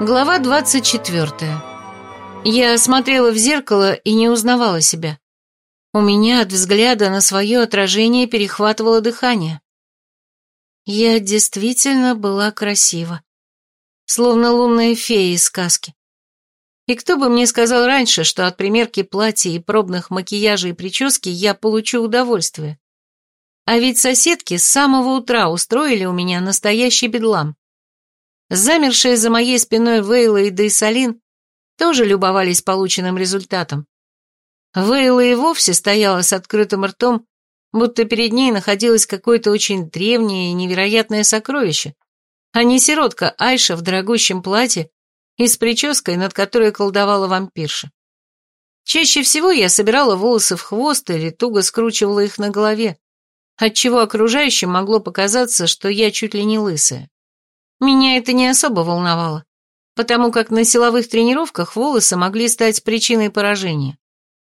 Глава 24. Я смотрела в зеркало и не узнавала себя. У меня от взгляда на свое отражение перехватывало дыхание. Я действительно была красива. Словно лунная фея из сказки. И кто бы мне сказал раньше, что от примерки платья и пробных макияжей и прически я получу удовольствие. А ведь соседки с самого утра устроили у меня настоящий бедлам. Замершие за моей спиной Вейла и Дейсалин тоже любовались полученным результатом. Вейла и вовсе стояла с открытым ртом, будто перед ней находилось какое-то очень древнее и невероятное сокровище, а не сиротка Айша в дорогущем платье и с прической, над которой колдовала вампирша. Чаще всего я собирала волосы в хвост или туго скручивала их на голове, отчего окружающим могло показаться, что я чуть ли не лысая. Меня это не особо волновало, потому как на силовых тренировках волосы могли стать причиной поражения,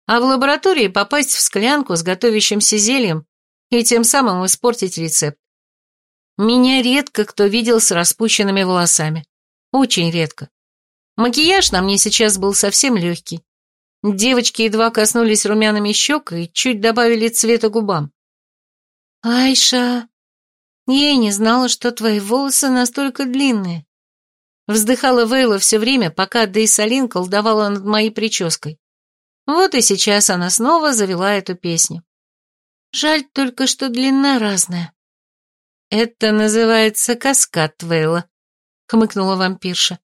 а в лаборатории попасть в склянку с готовящимся зельем и тем самым испортить рецепт. Меня редко кто видел с распущенными волосами. Очень редко. Макияж на мне сейчас был совсем легкий. Девочки едва коснулись румяными щек и чуть добавили цвета губам. «Айша, я и не знала, что твои волосы настолько длинные. Вздыхала Вейла все время, пока Дейсалин колдовала над моей прической. Вот и сейчас она снова завела эту песню. Жаль только, что длина разная. Это называется каскад Вейла, хмыкнула вампирша.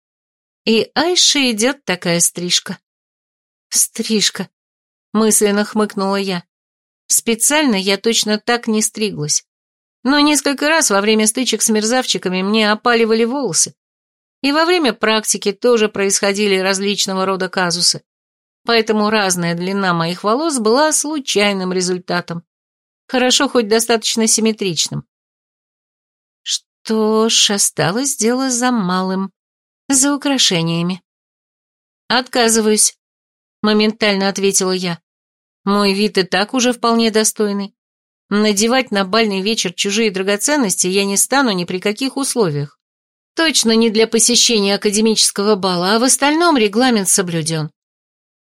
И Айше идет такая стрижка. Стрижка, мысленно хмыкнула я. Специально я точно так не стриглась. Но несколько раз во время стычек с мерзавчиками мне опаливали волосы. И во время практики тоже происходили различного рода казусы. Поэтому разная длина моих волос была случайным результатом. Хорошо хоть достаточно симметричным. Что ж, осталось дело за малым. За украшениями. «Отказываюсь», — моментально ответила я. «Мой вид и так уже вполне достойный. Надевать на бальный вечер чужие драгоценности я не стану ни при каких условиях. Точно не для посещения академического бала, а в остальном регламент соблюден.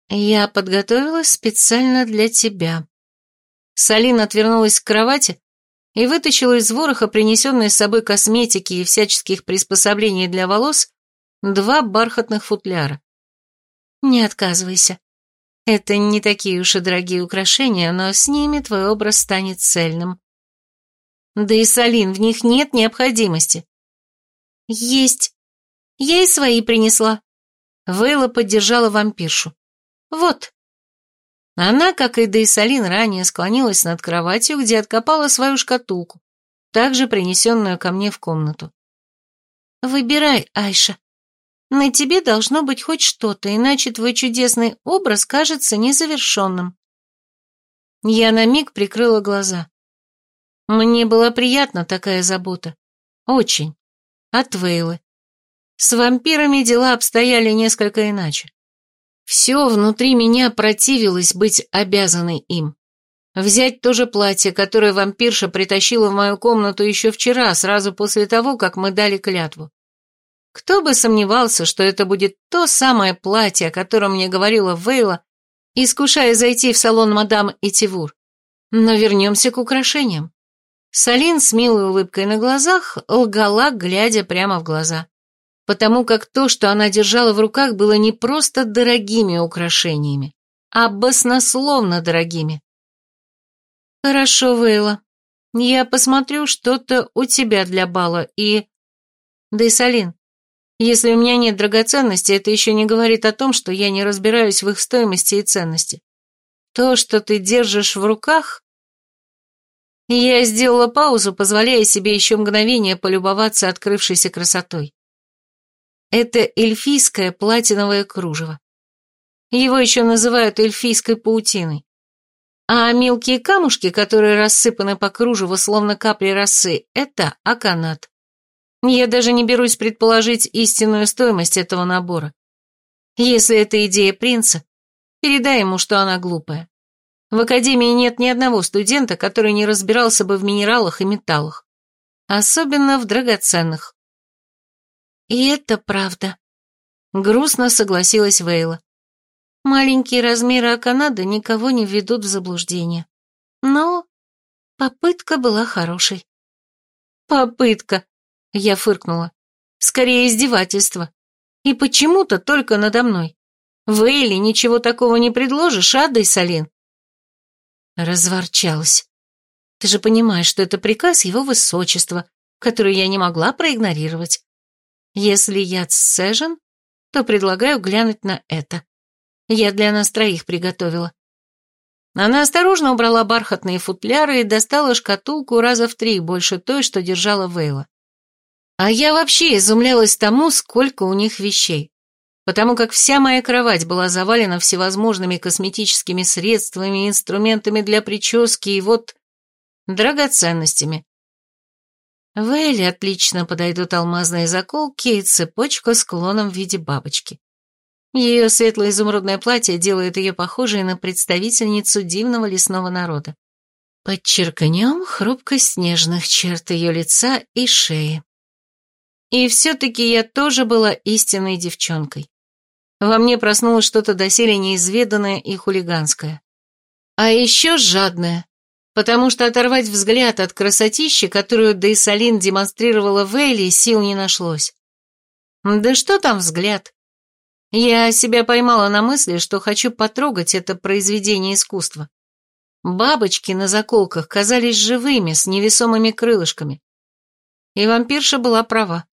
Я подготовилась специально для тебя. Салина отвернулась к кровати и вытащила из вороха принесенной с собой косметики и всяческих приспособлений для волос два бархатных футляра. Не отказывайся. Это не такие уж и дорогие украшения, но с ними твой образ станет цельным. Да и Салин, в них нет необходимости. Есть. Я и свои принесла. Вейла поддержала вампиршу. Вот. Она, как и Дейсалин, ранее склонилась над кроватью, где откопала свою шкатулку, также принесенную ко мне в комнату. «Выбирай, Айша», на тебе должно быть хоть что-то, иначе твой чудесный образ кажется незавершенным. Я на миг прикрыла глаза. Мне была приятна такая забота. Очень. От Вейлы. С вампирами дела обстояли несколько иначе. Все внутри меня противилось быть обязанной им. Взять то же платье, которое вампирша притащила в мою комнату еще вчера, сразу после того, как мы дали клятву. Кто бы сомневался, что это будет то самое платье, о котором мне говорила Вейла, искушая зайти в салон мадам Этивур. Но вернемся к украшениям. Салин с милой улыбкой на глазах лгала, глядя прямо в глаза. Потому как то, что она держала в руках, было не просто дорогими украшениями, а баснословно дорогими. «Хорошо, Вейла. Я посмотрю что-то у тебя для бала и...» «Да и Салин, если у меня нет драгоценностей, это еще не говорит о том, что я не разбираюсь в их стоимости и ценности. То, что ты держишь в руках... Я сделала паузу, позволяя себе еще мгновение полюбоваться открывшейся красотой. Это эльфийское платиновое кружево. Его еще называют эльфийской паутиной. А мелкие камушки, которые рассыпаны по кружеву, словно капли росы, это аканат. Я даже не берусь предположить истинную стоимость этого набора. Если это идея принца, передай ему, что она глупая. В академии нет ни одного студента, который не разбирался бы в минералах и металлах. Особенно в драгоценных. И это правда. Грустно согласилась Вейла. Маленькие размеры Аканада никого не введут в заблуждение. Но попытка была хорошей. Попытка, я фыркнула. Скорее издевательство. И почему-то только надо мной. В Эйли ничего такого не предложишь, а, Дейсалин? Разворчалась. Ты же понимаешь, что это приказ его высочества, который я не могла проигнорировать. Если яд сцежен, то предлагаю глянуть на это. Я для нас троих приготовила. Она осторожно убрала бархатные футляры и достала шкатулку раза в три больше той, что держала Вейла. А я вообще изумлялась тому, сколько у них вещей, потому как вся моя кровать была завалена всевозможными косметическими средствами, инструментами для прически и вот драгоценностями. В Эле отлично подойдут алмазные заколки и цепочка с кулоном в виде бабочки. Ее светло-изумрудное платье делает ее похожей на представительницу дивного лесного народа. Подчеркнем хрупкость нежных черт ее лица и шеи. И все-таки я тоже была истинной девчонкой. Во мне проснулось что-то доселе неизведанное и хулиганское. А еще жадное, потому что оторвать взгляд от красотищи, которую Дейсалин демонстрировала Вейли, сил не нашлось. Да что там взгляд? Я себя поймала на мысли, что хочу потрогать это произведение искусства. Бабочки на заколках казались живыми, с невесомыми крылышками. И вампирша была права.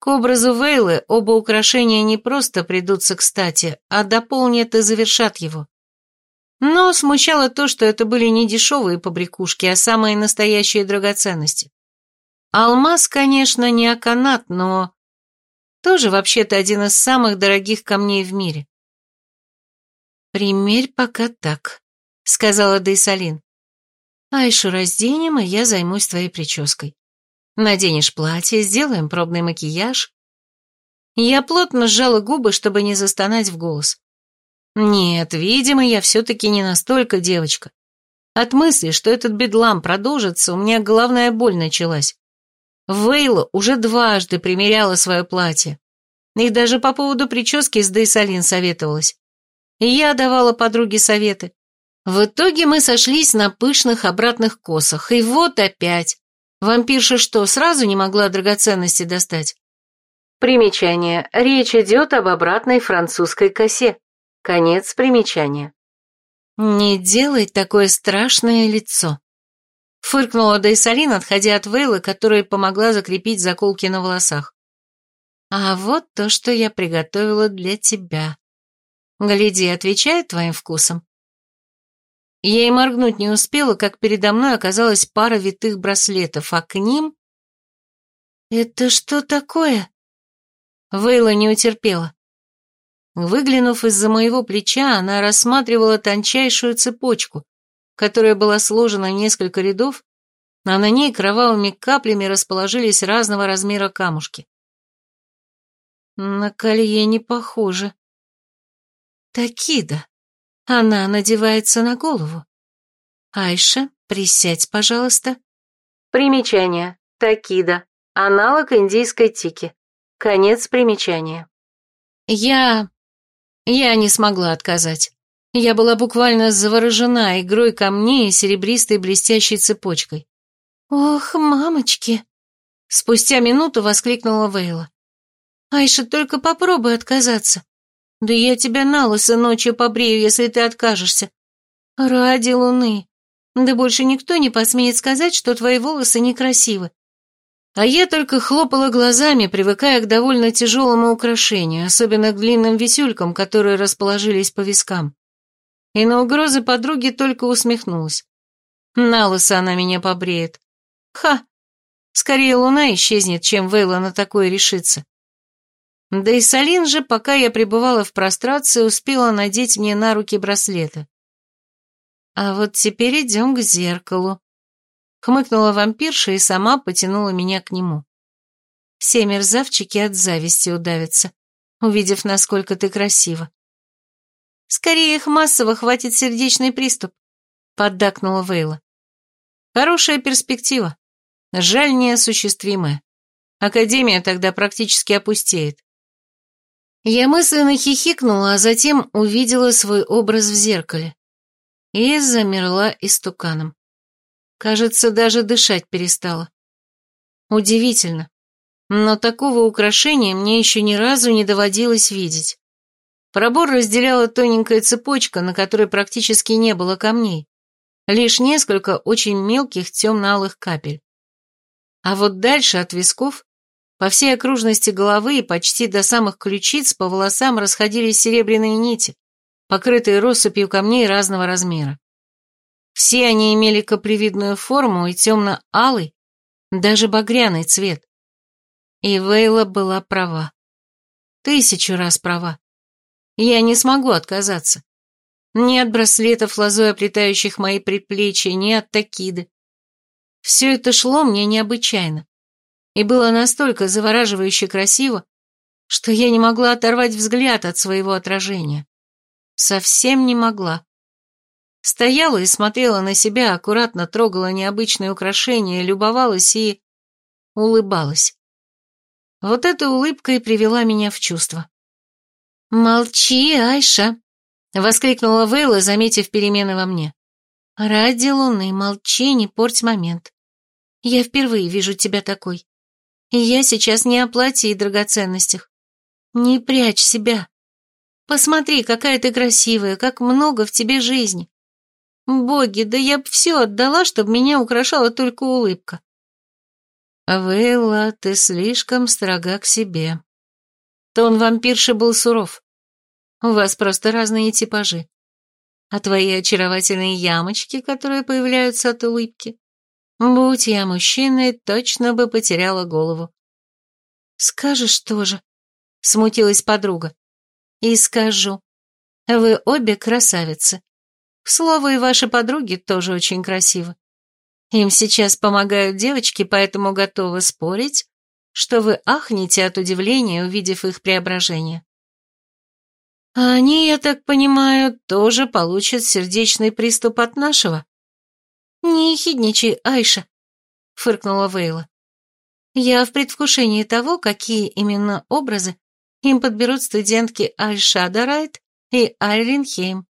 К образу Вейлы оба украшения не просто придутся кстати, а дополнят и завершат его. Но смущало то, что это были не дешевые побрякушки, а самые настоящие драгоценности. Алмаз, конечно, не аканат, но тоже вообще-то один из самых дорогих камней в мире. «Примерь пока так», — сказала Дейсалин. «Айшу разденем, и я займусь твоей прической. Наденешь платье, сделаем пробный макияж». Я плотно сжала губы, чтобы не застонать в голос. Нет, видимо, я все-таки не настолько девочка. От мысли, что этот бедлам продолжится, у меня головная боль началась. Вейла уже дважды примеряла свое платье. И даже по поводу прически с Дейсалин советовалась. И я давала подруге советы. В итоге мы сошлись на пышных обратных косах, и вот опять. Вампирша что, сразу не могла драгоценности достать? Примечание. Речь идет об обратной французской косе. Конец примечания. «Не делай такое страшное лицо», — фыркнула Дейсалин, отходя от Вейлы, которая помогла закрепить заколки на волосах. «А вот то, что я приготовила для тебя. Гляди, отвечает твоим вкусом». Я и моргнуть не успела, как передо мной оказалась пара витых браслетов, а к ним... «Это что такое?» Вейла не утерпела. Выглянув из-за моего плеча, она рассматривала тончайшую цепочку, которая была сложена в несколько рядов, а на ней кровавыми каплями расположились разного размера камушки. На колье не похоже. Такида. Она надевается на голову. Айша, присядь, пожалуйста. Примечание. Такида. Аналог индийской тики. Конец примечания. Я я не смогла отказать. Я была буквально заворожена игрой камней и серебристой блестящей цепочкой. «Ох, мамочки!» Спустя минуту воскликнула Вейла. «Айша, только попробуй отказаться. Да я тебя на лысо ночью побрею, если ты откажешься. Ради луны. Да больше никто не посмеет сказать, что твои волосы некрасивы. А я только хлопала глазами, привыкая к довольно тяжелому украшению, особенно к длинным висюлькам, которые расположились по вискам. И на угрозы подруги только усмехнулась. На лысо она меня побреет. Ха! Скорее луна исчезнет, чем Вейла на такое решится. Да и Салин же, пока я пребывала в прострации, успела надеть мне на руки браслеты. А вот теперь идем к зеркалу. Хмыкнула вампирша и сама потянула меня к нему. Все мерзавчики от зависти удавятся, увидев, насколько ты красива. Скорее их массово хватит сердечный приступ, поддакнула Вейла. Хорошая перспектива. Жаль неосуществимая. Академия тогда практически опустеет. Я мысленно хихикнула, а затем увидела свой образ в зеркале. И замерла истуканом. Кажется, даже дышать перестала. Удивительно. Но такого украшения мне еще ни разу не доводилось видеть. Пробор разделяла тоненькая цепочка, на которой практически не было камней. Лишь несколько очень мелких темно-алых капель. А вот дальше от висков по всей окружности головы и почти до самых ключиц по волосам расходились серебряные нити, покрытые россыпью камней разного размера. Все они имели каплевидную форму и темно-алый, даже багряный цвет. И Вейла была права. Тысячу раз права. Я не смогу отказаться. Ни от браслетов, лозой оплетающих мои предплечья, ни от такиды. Все это шло мне необычайно и было настолько завораживающе красиво, что я не могла оторвать взгляд от своего отражения. Совсем не могла. Стояла и смотрела на себя, аккуратно трогала необычные украшения, любовалась и... улыбалась. Вот эта улыбка и привела меня в чувство. «Молчи, Айша!» — воскликнула Вейла, заметив перемены во мне. «Ради луны, молчи, не порть момент. Я впервые вижу тебя такой. И я сейчас не о платье и драгоценностях. Не прячь себя. Посмотри, какая ты красивая, как много в тебе жизни. Боги, да я б все отдала, чтобы меня украшала только улыбка. Вейла, ты слишком строга к себе. Тон вампирши был суров. У вас просто разные типажи. А твои очаровательные ямочки, которые появляются от улыбки, Будь я мужчиной, точно бы потеряла голову. «Скажешь тоже», — смутилась подруга. «И скажу. Вы обе красавицы. К слову, и ваши подруги тоже очень красивы. Им сейчас помогают девочки, поэтому готовы спорить, что вы ахнете от удивления, увидев их преображение. А они, я так понимаю, тоже получат сердечный приступ от нашего?» «Не ехидничай, Айша», — фыркнула Вейла. «Я в предвкушении того, какие именно образы им подберут студентки Альшада и Альринхейм.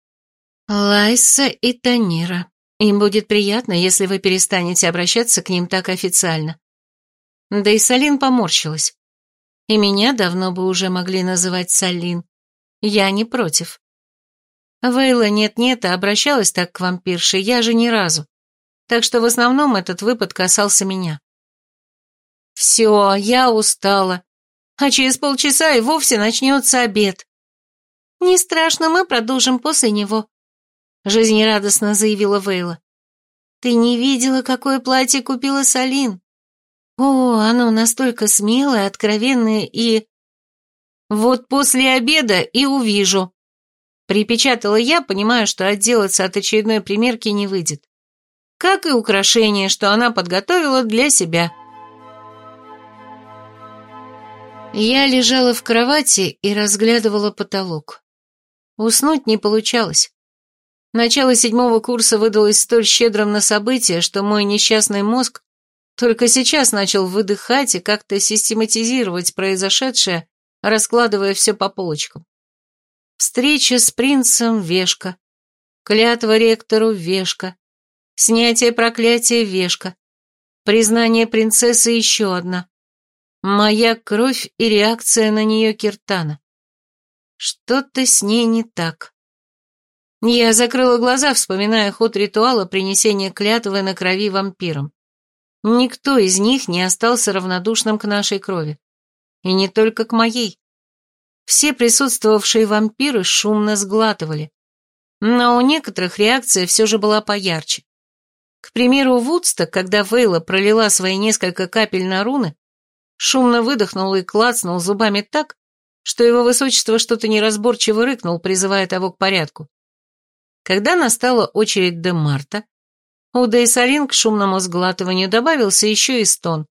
Лайса и Танира. Им будет приятно, если вы перестанете обращаться к ним так официально». Да и Салин поморщилась. И меня давно бы уже могли называть Салин. Я не против. Вейла нет-нет, а обращалась так к вампирше, я же ни разу так что в основном этот выпад касался меня. «Все, я устала, а через полчаса и вовсе начнется обед». «Не страшно, мы продолжим после него», — жизнерадостно заявила Вейла. «Ты не видела, какое платье купила Салин? О, оно настолько смелое, откровенное и...» «Вот после обеда и увижу», — припечатала я, понимая, что отделаться от очередной примерки не выйдет как и украшение, что она подготовила для себя. Я лежала в кровати и разглядывала потолок. Уснуть не получалось. Начало седьмого курса выдалось столь щедрым на события, что мой несчастный мозг только сейчас начал выдыхать и как-то систематизировать произошедшее, раскладывая все по полочкам. Встреча с принцем – вешка, клятва ректору – вешка, Снятие проклятия Вешка. Признание принцессы еще одна. Моя кровь и реакция на нее Киртана. Что-то с ней не так. Я закрыла глаза, вспоминая ход ритуала принесения клятвы на крови вампирам. Никто из них не остался равнодушным к нашей крови. И не только к моей. Все присутствовавшие вампиры шумно сглатывали. Но у некоторых реакция все же была поярче. К примеру, Вудсток, когда Вейла пролила свои несколько капель на руны, шумно выдохнул и клацнул зубами так, что его высочество что-то неразборчиво рыкнул, призывая того к порядку. Когда настала очередь де Марта, у Дейсалин к шумному сглатыванию добавился еще и стон.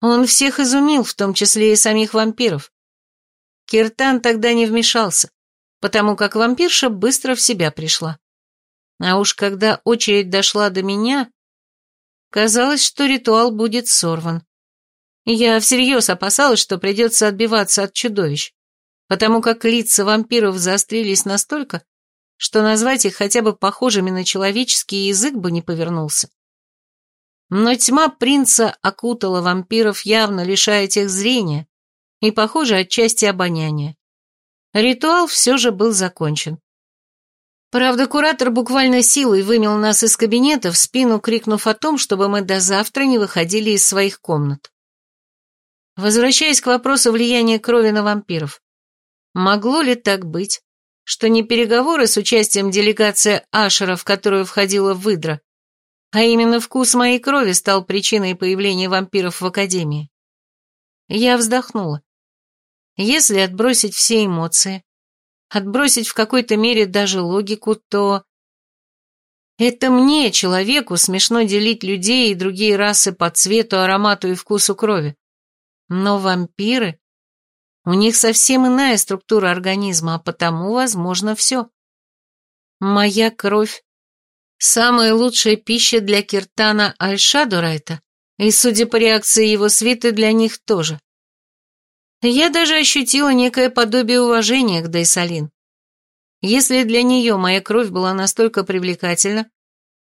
Он всех изумил, в том числе и самих вампиров. Киртан тогда не вмешался, потому как вампирша быстро в себя пришла. А уж когда очередь дошла до меня, казалось, что ритуал будет сорван. Я всерьез опасалась, что придется отбиваться от чудовищ. потому как лица вампиров заострились настолько, что назвать их хотя бы похожими на человеческий язык бы не повернулся. Но тьма принца окутала вампиров, явно лишая тех зрения и, похоже, отчасти обоняния. Ритуал все же был закончен. Правда, куратор буквально силой вымел нас из кабинета, в спину крикнув о том, чтобы мы до завтра не выходили из своих комнат. Возвращаясь к вопросу влияния крови на вампиров. Могло ли так быть, что не переговоры с участием делегации Ашера, в которую входила выдра, а именно вкус моей крови стал причиной появления вампиров в Академии? Я вздохнула. Если отбросить все эмоции, отбросить в какой-то мере даже логику, то... Это мне, человеку, смешно делить людей и другие расы по цвету, аромату и вкусу крови. Но вампиры... У них совсем иная структура организма, а потому возможно все. Моя кровь – самая лучшая пища для Киртана Альшадурайта, и, судя по реакции его свиты, для них тоже. Я даже ощутила некое подобие уважения к Дайсалин. Если для нее моя кровь была настолько привлекательна,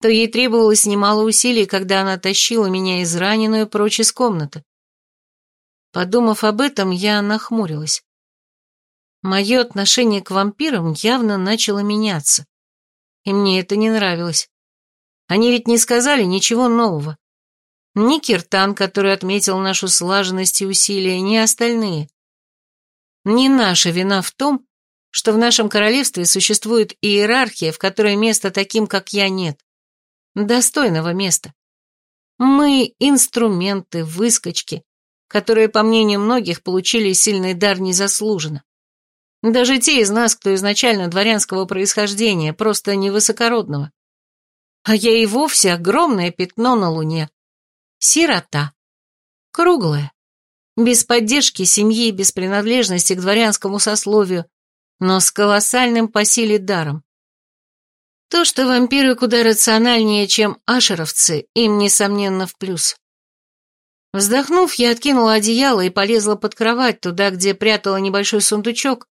то ей требовалось немало усилий, когда она тащила меня израненную прочь из комнаты. Подумав об этом, я нахмурилась. Мое отношение к вампирам явно начало меняться, и мне это не нравилось. Они ведь не сказали ничего нового. Ни Киртан, который отметил нашу слаженность и усилия, ни остальные. Не наша вина в том, что в нашем королевстве существует иерархия, в которой места таким, как я, нет. Достойного места. Мы инструменты, выскочки, которые, по мнению многих, получили сильный дар незаслуженно. Даже те из нас, кто изначально дворянского происхождения, просто невысокородного. А я и вовсе огромное пятно на луне. Сирота. Круглая. Без поддержки семьи, без принадлежности к дворянскому сословию, но с колоссальным по силе даром. То, что вампиры куда рациональнее, чем ашеровцы, им, несомненно, в плюс. Вздохнув, я откинула одеяло и полезла под кровать, туда, где прятала небольшой сундучок,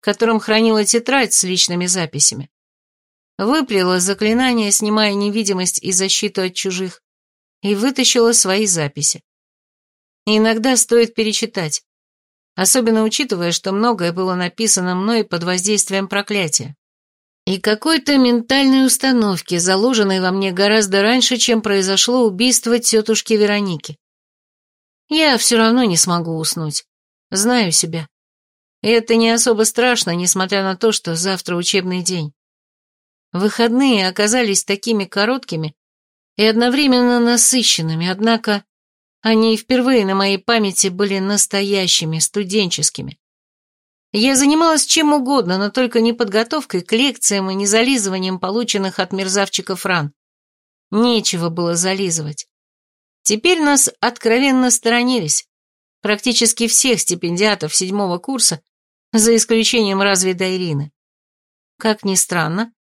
в котором хранила тетрадь с личными записями. Выплела заклинание, снимая невидимость и защиту от чужих, и вытащила свои записи. иногда стоит перечитать, особенно учитывая, что многое было написано мной под воздействием проклятия. И какой-то ментальной установки, заложенной во мне гораздо раньше, чем произошло убийство тетушки Вероники. Я все равно не смогу уснуть. Знаю себя. И это не особо страшно, несмотря на то, что завтра учебный день. Выходные оказались такими короткими, и одновременно насыщенными, однако они впервые на моей памяти были настоящими, студенческими. Я занималась чем угодно, но только не подготовкой к лекциям и не зализыванием полученных от мерзавчиков ран. Нечего было зализывать. Теперь нас откровенно сторонились. Практически всех стипендиатов седьмого курса, за исключением разве Дайрины. Как ни странно,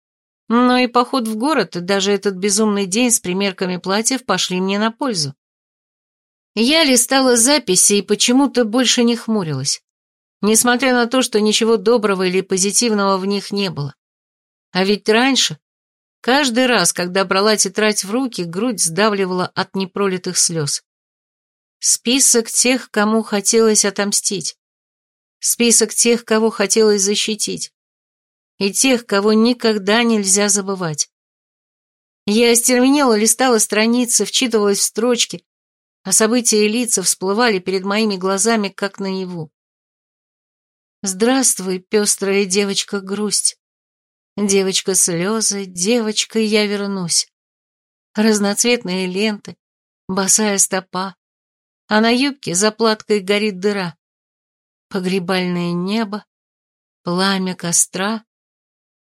но и поход в город, и даже этот безумный день с примерками платьев пошли мне на пользу. Я листала записи и почему-то больше не хмурилась, несмотря на то, что ничего доброго или позитивного в них не было. А ведь раньше, каждый раз, когда брала тетрадь в руки, грудь сдавливала от непролитых слез. Список тех, кому хотелось отомстить. Список тех, кого хотелось защитить и тех, кого никогда нельзя забывать. Я остервенела, листала страницы, вчитывалась в строчки, а события и лица всплывали перед моими глазами, как наяву. Здравствуй, пестрая девочка-грусть. Девочка-слезы, девочка, я вернусь. Разноцветные ленты, босая стопа, а на юбке заплаткой горит дыра. Погребальное небо, пламя костра,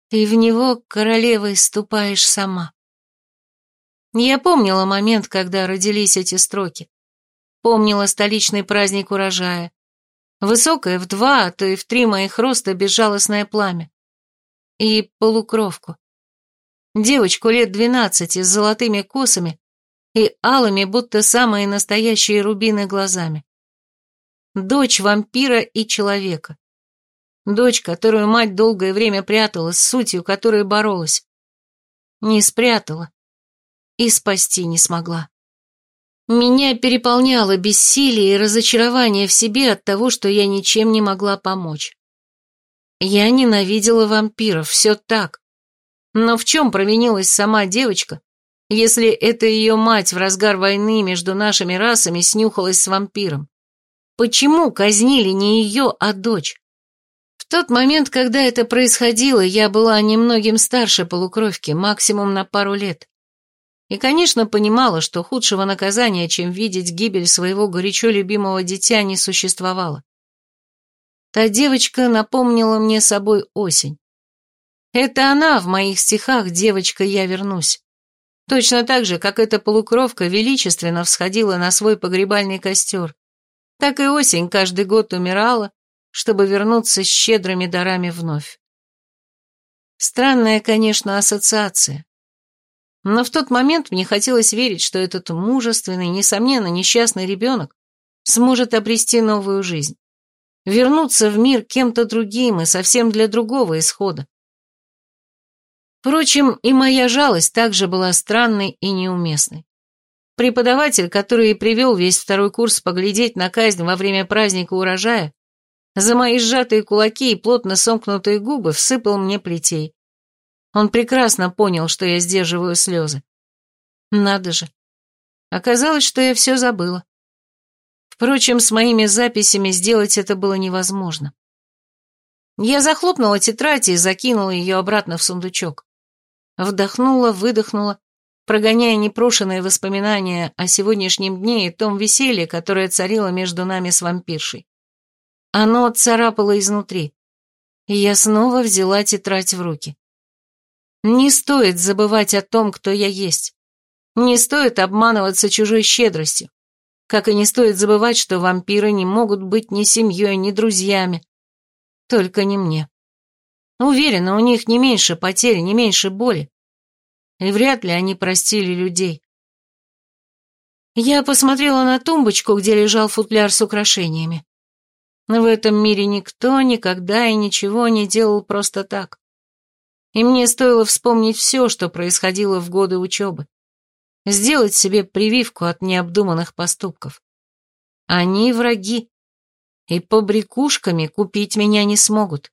и в него королевой ступаешь сама. Я помнила момент, когда родились эти строки. Помнила столичный праздник урожая. Высокое в два, а то и в три моих роста безжалостное пламя. И полукровку. Девочку лет двенадцати с золотыми косами и алыми, будто самые настоящие рубины глазами. Дочь вампира и человека. Дочь, которую мать долгое время прятала, с сутью которой боролась. Не спрятала. И спасти не смогла. Меня переполняло бессилие и разочарование в себе от того, что я ничем не могла помочь. Я ненавидела вампиров, все так. Но в чем провинилась сама девочка, если это ее мать в разгар войны между нашими расами снюхалась с вампиром? Почему казнили не ее, а дочь? Тот момент, когда это происходило, я была немногим старше полукровки, максимум на пару лет. И, конечно, понимала, что худшего наказания, чем видеть гибель своего горячо любимого дитя, не существовало. Та девочка напомнила мне собой осень. Это она в моих стихах «Девочка, я вернусь». Точно так же, как эта полукровка величественно всходила на свой погребальный костер, так и осень каждый год умирала, чтобы вернуться с щедрыми дарами вновь. Странная, конечно, ассоциация. Но в тот момент мне хотелось верить, что этот мужественный, несомненно, несчастный ребенок сможет обрести новую жизнь. Вернуться в мир кем-то другим и совсем для другого исхода. Впрочем, и моя жалость также была странной и неуместной. Преподаватель, который и привел весь второй курс поглядеть на казнь во время праздника урожая, за мои сжатые кулаки и плотно сомкнутые губы всыпал мне плетей. Он прекрасно понял, что я сдерживаю слезы. Надо же. Оказалось, что я все забыла. Впрочем, с моими записями сделать это было невозможно. Я захлопнула тетрадь и закинула ее обратно в сундучок. Вдохнула, выдохнула прогоняя непрошенные воспоминания о сегодняшнем дне и том веселье, которое царило между нами с вампиршей. Оно царапало изнутри, и я снова взяла тетрадь в руки. Не стоит забывать о том, кто я есть. Не стоит обманываться чужой щедростью. Как и не стоит забывать, что вампиры не могут быть ни семьей, ни друзьями. Только не мне. Уверена, у них не меньше потерь, не меньше боли и вряд ли они простили людей. Я посмотрела на тумбочку, где лежал футляр с украшениями. В этом мире никто никогда и ничего не делал просто так. И мне стоило вспомнить все, что происходило в годы учебы. Сделать себе прививку от необдуманных поступков. Они враги. И побрякушками купить меня не смогут.